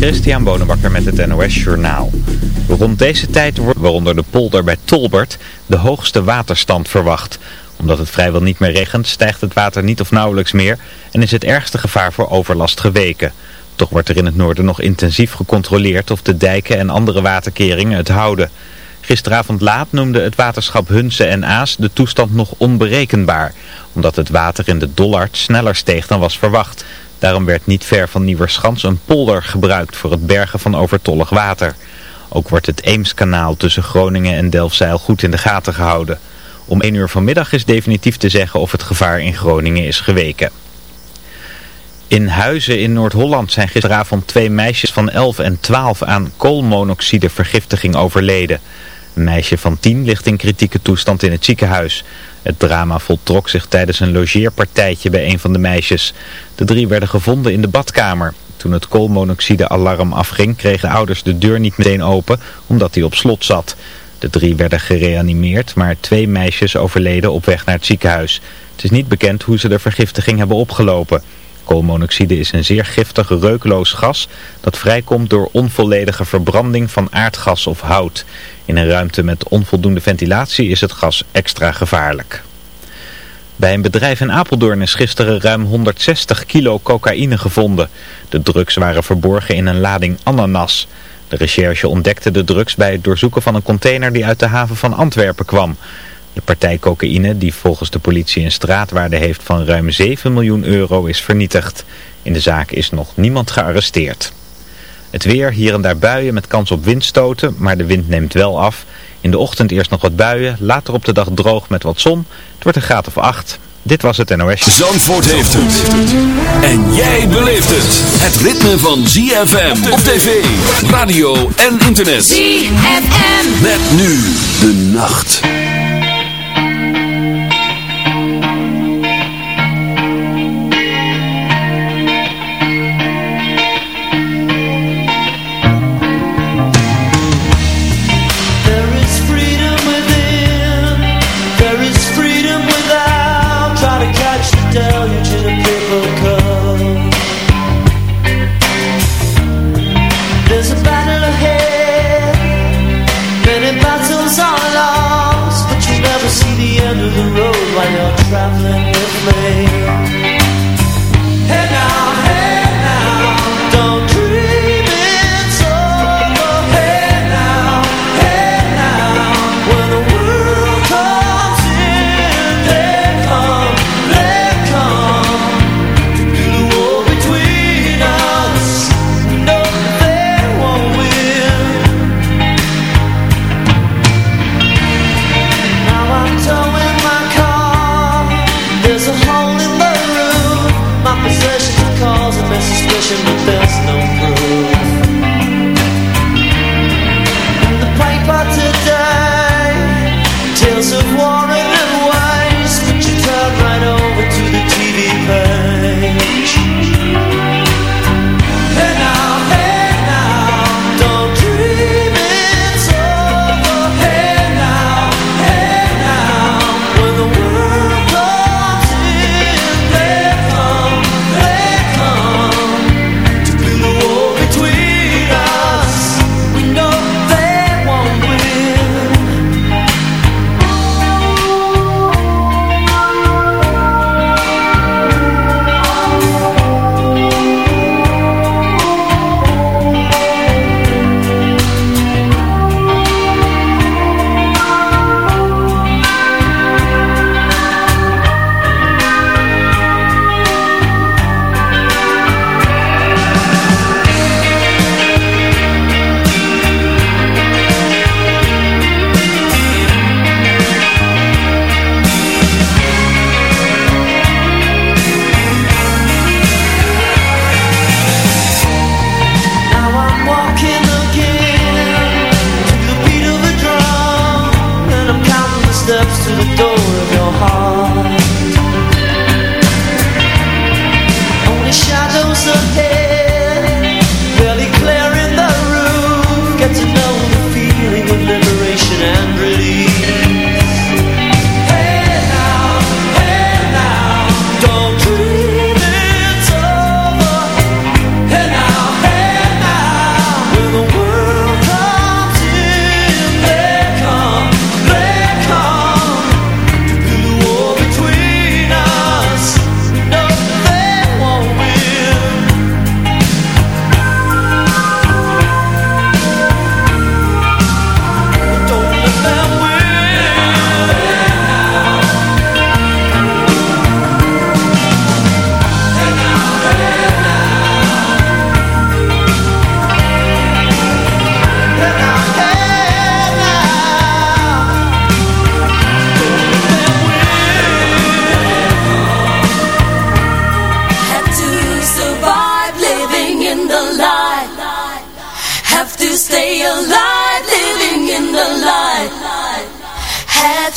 Christian Bonenbakker met het NOS Journaal. Rond deze tijd wordt, waaronder de polder bij Tolbert, de hoogste waterstand verwacht. Omdat het vrijwel niet meer regent, stijgt het water niet of nauwelijks meer en is het ergste gevaar voor overlast geweken. Toch wordt er in het noorden nog intensief gecontroleerd of de dijken en andere waterkeringen het houden. Gisteravond laat noemde het waterschap Hunze en Aas de toestand nog onberekenbaar, omdat het water in de Dollard sneller steeg dan was verwacht. Daarom werd niet ver van Nieuwerschans een polder gebruikt voor het bergen van overtollig water. Ook wordt het Eemskanaal tussen Groningen en Delfzijl goed in de gaten gehouden. Om 1 uur vanmiddag is definitief te zeggen of het gevaar in Groningen is geweken. In Huizen in Noord-Holland zijn gisteravond twee meisjes van 11 en 12 aan koolmonoxidevergiftiging overleden. Een meisje van 10 ligt in kritieke toestand in het ziekenhuis. Het drama voltrok zich tijdens een logeerpartijtje bij een van de meisjes. De drie werden gevonden in de badkamer. Toen het koolmonoxide-alarm afging kregen ouders de deur niet meteen open omdat die op slot zat. De drie werden gereanimeerd, maar twee meisjes overleden op weg naar het ziekenhuis. Het is niet bekend hoe ze de vergiftiging hebben opgelopen. Koolmonoxide is een zeer giftig reukloos gas dat vrijkomt door onvolledige verbranding van aardgas of hout. In een ruimte met onvoldoende ventilatie is het gas extra gevaarlijk. Bij een bedrijf in Apeldoorn is gisteren ruim 160 kilo cocaïne gevonden. De drugs waren verborgen in een lading ananas. De recherche ontdekte de drugs bij het doorzoeken van een container die uit de haven van Antwerpen kwam. De partij cocaïne, die volgens de politie een straatwaarde heeft van ruim 7 miljoen euro, is vernietigd. In de zaak is nog niemand gearresteerd. Het weer, hier en daar buien met kans op windstoten, maar de wind neemt wel af. In de ochtend eerst nog wat buien, later op de dag droog met wat zon. Het wordt een graad of 8. Dit was het NOS. Zandvoort heeft het. En jij beleeft het. Het ritme van ZFM op tv, radio en internet. ZFM. Met nu de nacht.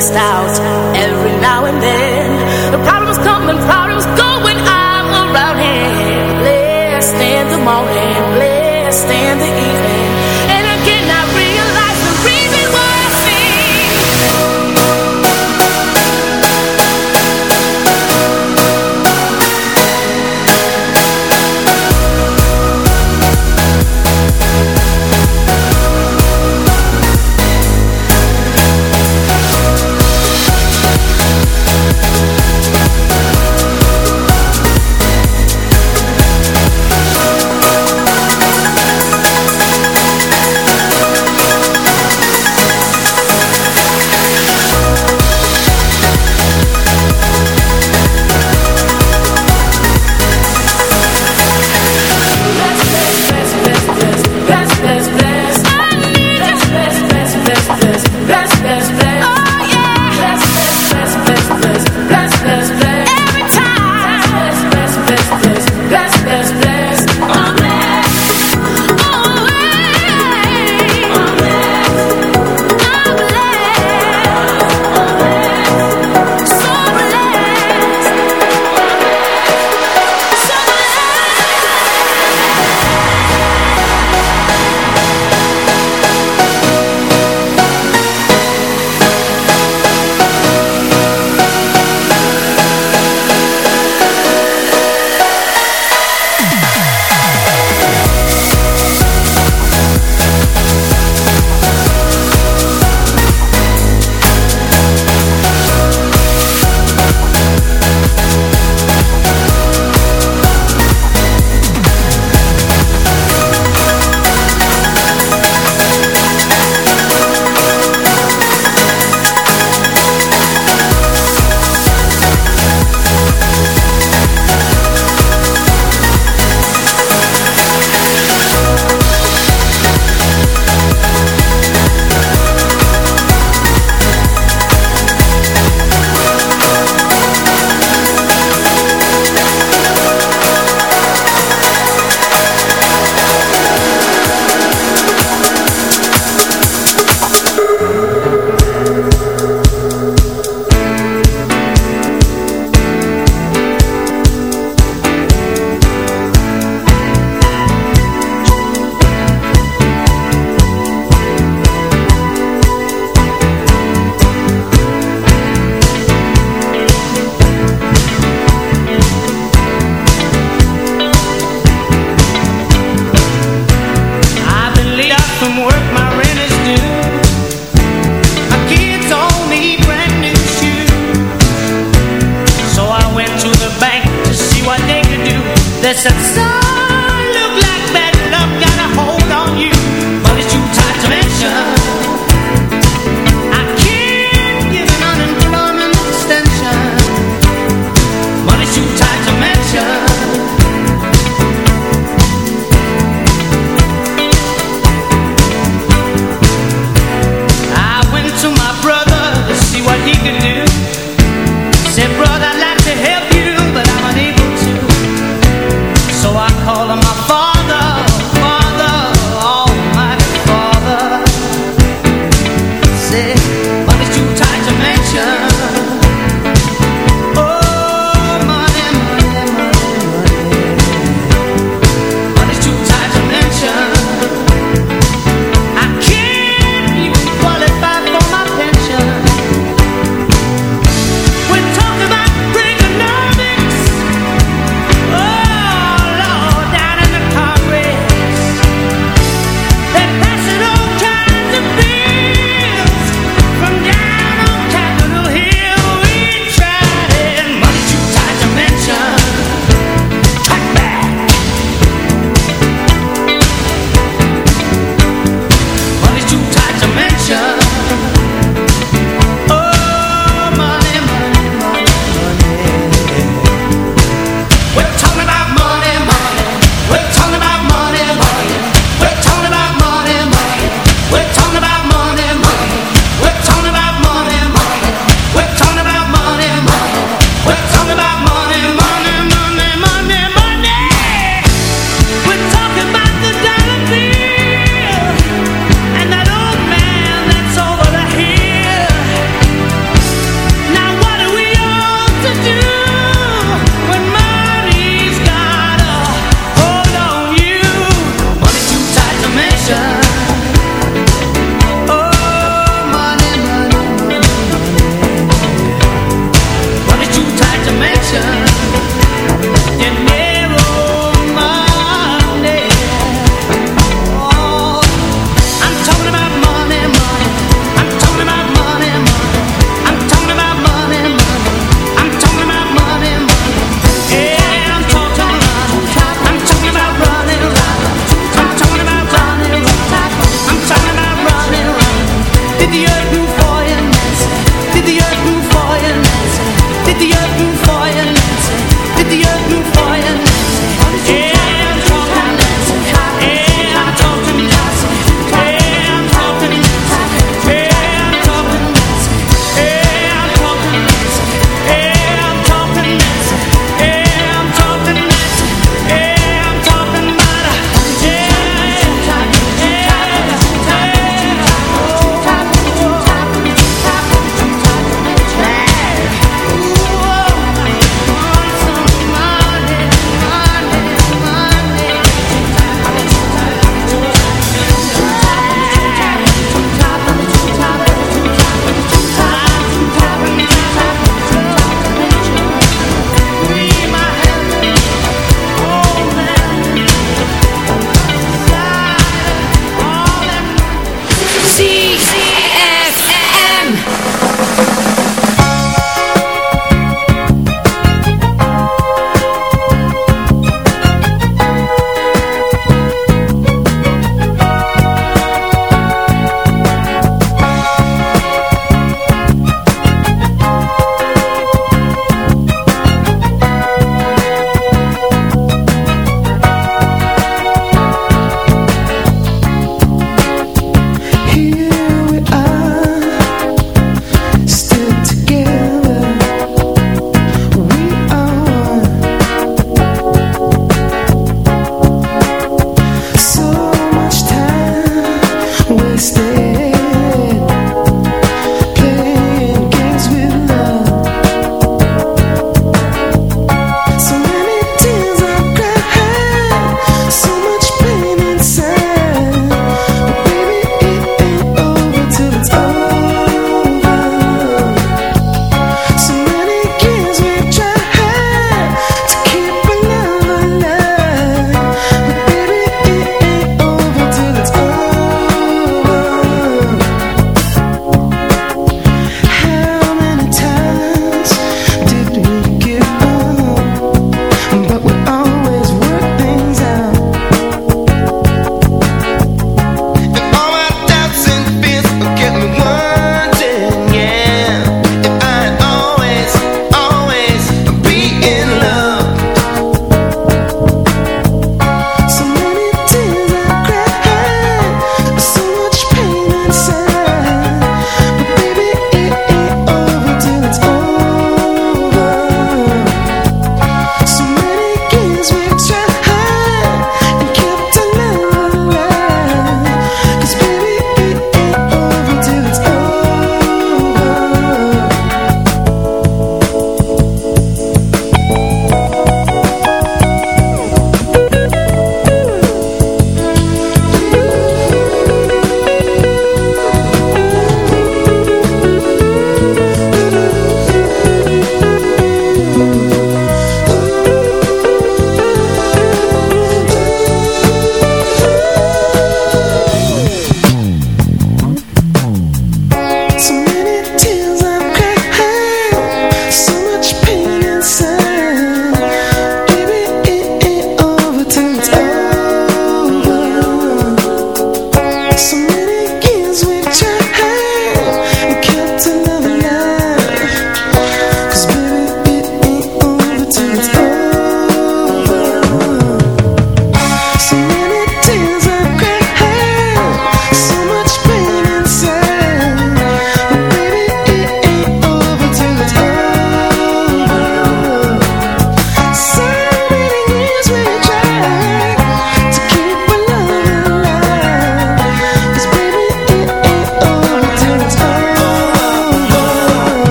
stressed out every now and then.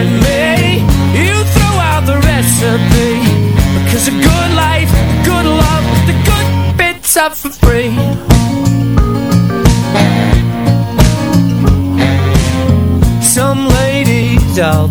at me. You throw out the recipe. Because a good life, good love, the good bits are for free. Some ladies out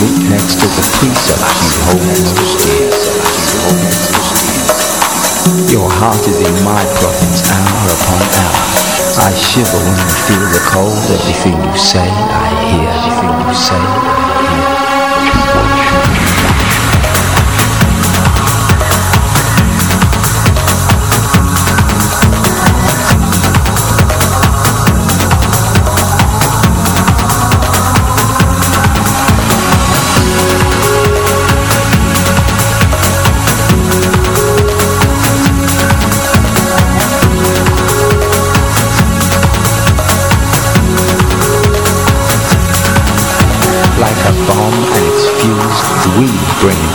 root next to the precept you hold Your heart is in my province hour upon hour. I shiver when I feel the cold. Everything you say, I hear. Everything you say, I hear.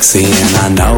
Sexy and I know